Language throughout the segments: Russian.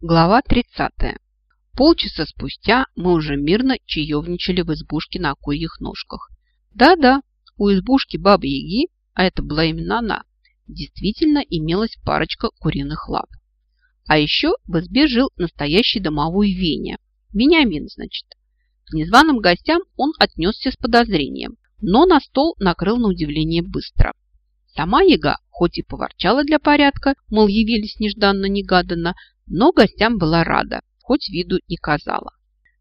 Глава 30. Полчаса спустя мы уже мирно чаевничали в избушке на курьих ножках. Да-да, у избушки Бабы-Яги, а это была именно она, действительно имелась парочка куриных лап. А еще в избе жил настоящий домовой Веня. Вениамин, значит. К незваным гостям он отнесся с подозрением, но на стол накрыл на удивление быстро. Сама яга, хоть и поворчала для порядка, мол, явились нежданно-негаданно, но гостям была рада, хоть виду не казала.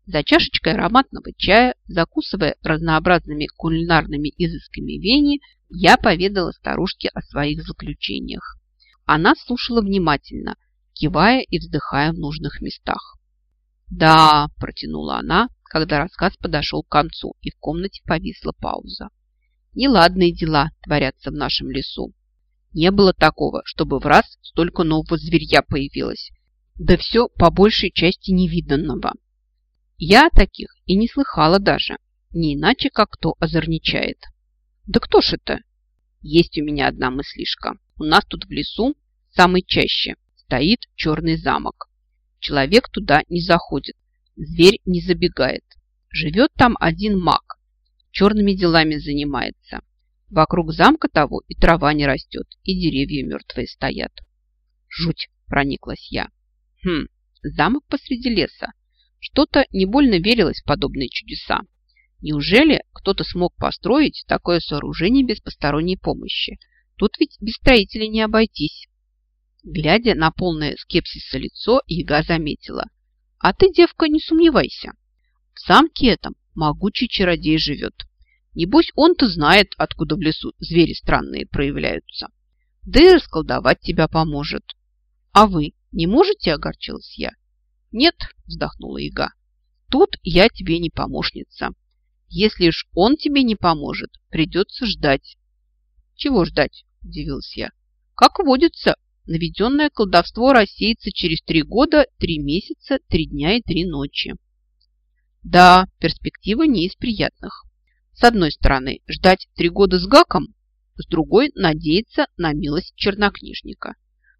За чашечкой ароматного чая, закусывая разнообразными кулинарными изысками Вени, я поведала старушке о своих заключениях. Она слушала внимательно, кивая и вздыхая в нужных местах. «Да», – протянула она, когда рассказ подошел к концу, и в комнате повисла пауза. «Неладные дела творятся в нашем лесу. Не было такого, чтобы в раз столько нового зверья появилось, да все по большей части невиданного. Я таких и не слыхала даже, не иначе, как кто озорничает. Да кто ж это? Есть у меня одна мыслишка. У нас тут в лесу самый чаще стоит черный замок. Человек туда не заходит, зверь не забегает. Живет там один маг, черными делами занимается. Вокруг замка того и трава не растет, и деревья мертвые стоят. Жуть, прониклась я. Хм, замок посреди леса. Что-то не больно верилось в подобные чудеса. Неужели кто-то смог построить такое сооружение без посторонней помощи? Тут ведь без строителей не обойтись. Глядя на полное скепсиса лицо, Яга заметила. А ты, девка, не сомневайся. В самке этом могучий чародей живет. Небось, он-то знает, откуда в лесу звери странные проявляются. Да и расколдовать тебя поможет. А вы не можете, огорчилась я. Нет, вздохнула Ига. Тут я тебе не помощница. Если ж он тебе не поможет, придется ждать. Чего ждать? Удивилась я. Как водится, наведенное колдовство рассеется через три года, три месяца, три дня и три ночи. Да, перспектива не из приятных. С одной стороны, ждать три года с гаком, с другой – надеяться на милость чернокнижника.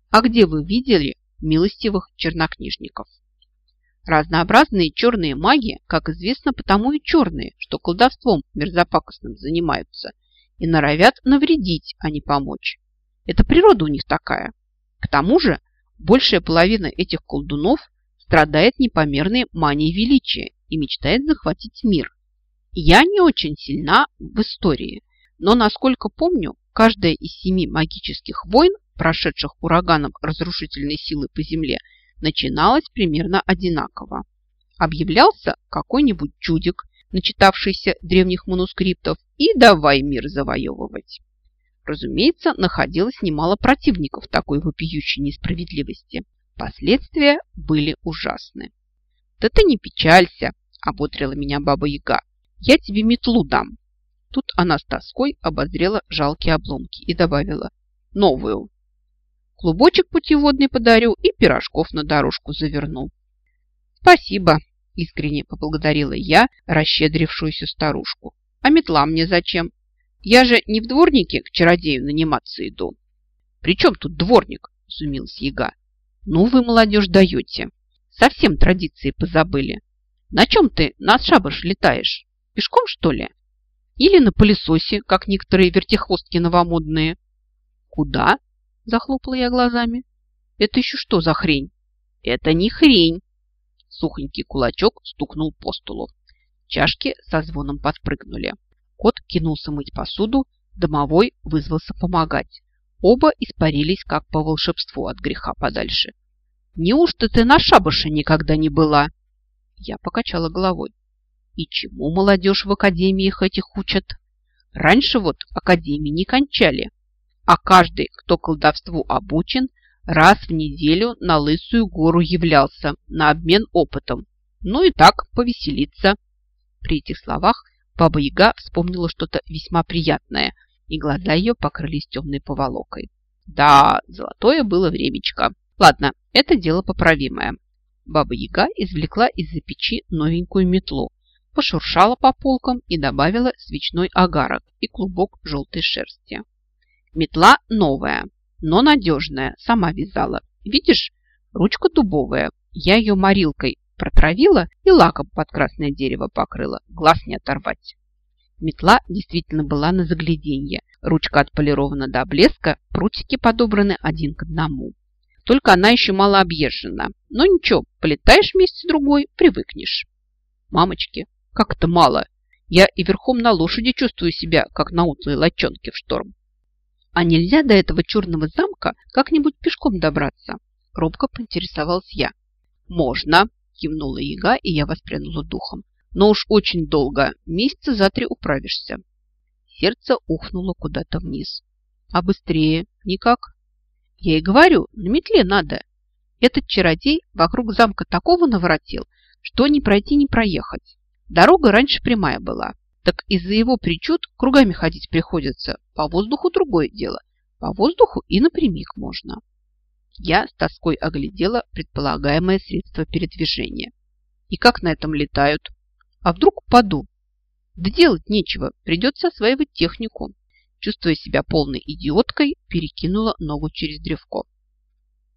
А где вы видели милостивых чернокнижников. Разнообразные черные маги, как известно, потому и черные, что колдовством мерзопакостным занимаются и норовят навредить, а не помочь. Это природа у них такая. К тому же, большая половина этих колдунов страдает непомерной манией величия и мечтает захватить мир. Я не очень сильна в истории, но, насколько помню, каждая из семи магических войн прошедших ураганом разрушительной силы по земле, начиналось примерно одинаково. Объявлялся какой-нибудь чудик, начитавшийся древних манускриптов, и давай мир завоевывать. Разумеется, находилось немало противников такой вопиющей несправедливости. Последствия были ужасны. «Да ты не печалься!» – ободрила меня Баба Яга. «Я тебе метлу дам!» Тут она с тоской обозрела жалкие обломки и добавила «новую». Клубочек путеводный подарю и пирожков на дорожку заверну. Спасибо, искренне поблагодарила я расщедрившуюся старушку. А метла мне зачем? Я же не в дворнике к чародею наниматься иду. При чем тут дворник? Изумилась яга. Ну вы, молодежь, даете. Совсем традиции позабыли. На чем ты на шабаш летаешь? Пешком, что ли? Или на пылесосе, как некоторые вертихвостки новомодные? Куда? Захлопала я глазами. Это еще что за хрень? Это не хрень. Сухонький кулачок стукнул по столу. Чашки со звоном подпрыгнули. Кот кинулся мыть посуду, домовой вызвался помогать. Оба испарились, как по волшебству, от греха подальше. «Неужто ты на шабаше никогда не была?» Я покачала головой. «И чему молодежь в академиях этих учат? Раньше вот академии не кончали а каждый, кто колдовству обучен, раз в неделю на Лысую гору являлся на обмен опытом. Ну и так повеселиться. При этих словах Баба Яга вспомнила что-то весьма приятное, и глаза ее покрылись темной поволокой. Да, золотое было времечко. Ладно, это дело поправимое. Баба Яга извлекла из-за печи новенькую метлу, пошуршала по полкам и добавила свечной агарок и клубок желтой шерсти. Метла новая, но надежная, сама вязала. Видишь, ручка дубовая, Я ее морилкой протравила и лаком под красное дерево покрыла. Глаз не оторвать. Метла действительно была на загляденье. Ручка отполирована до блеска, прутики подобраны один к одному. Только она еще мало объезжена. Но ничего, полетаешь месяц-другой, привыкнешь. Мамочки, как это мало? Я и верхом на лошади чувствую себя, как на утлой лочонке в шторм. А нельзя до этого черного замка как-нибудь пешком добраться? Робко поинтересовалась я. Можно, кивнула яга, и я воспрянула духом. Но уж очень долго, месяца за три управишься. Сердце ухнуло куда-то вниз. А быстрее никак. Я и говорю, на метле надо. Этот чародей вокруг замка такого наворотил, что не пройти, не проехать. Дорога раньше прямая была. Так из-за его причуд кругами ходить приходится. По воздуху другое дело. По воздуху и напрямик можно. Я с тоской оглядела предполагаемое средство передвижения. И как на этом летают? А вдруг упаду? Да делать нечего, придется осваивать технику. Чувствуя себя полной идиоткой, перекинула ногу через древко.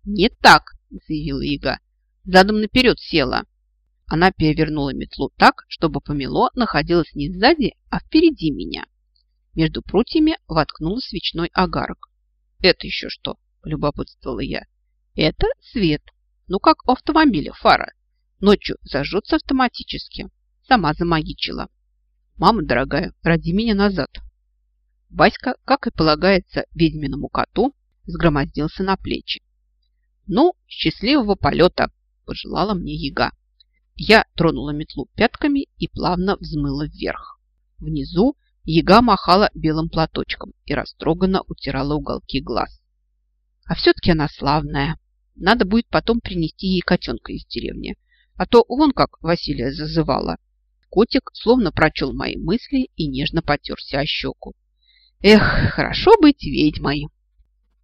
«Не так!» – заявила Ига. «Задом наперед села!» Она перевернула метлу так, чтобы помело находилось не сзади, а впереди меня. Между прутьями воткнула свечной огарок. «Это еще что?» – полюбопытствовала я. «Это свет. Ну, как у автомобиля фара. Ночью зажжется автоматически. Сама замагичила. Мама дорогая, роди меня назад». Васька, как и полагается ведьминому коту, сгромоздился на плечи. «Ну, счастливого полета!» – пожелала мне яга. Я тронула метлу пятками и плавно взмыла вверх. Внизу яга махала белым платочком и растроганно утирала уголки глаз. А все-таки она славная. Надо будет потом принести ей котенка из деревни. А то вон как Василия зазывала. Котик словно прочел мои мысли и нежно потерся о щеку. Эх, хорошо быть ведьмой.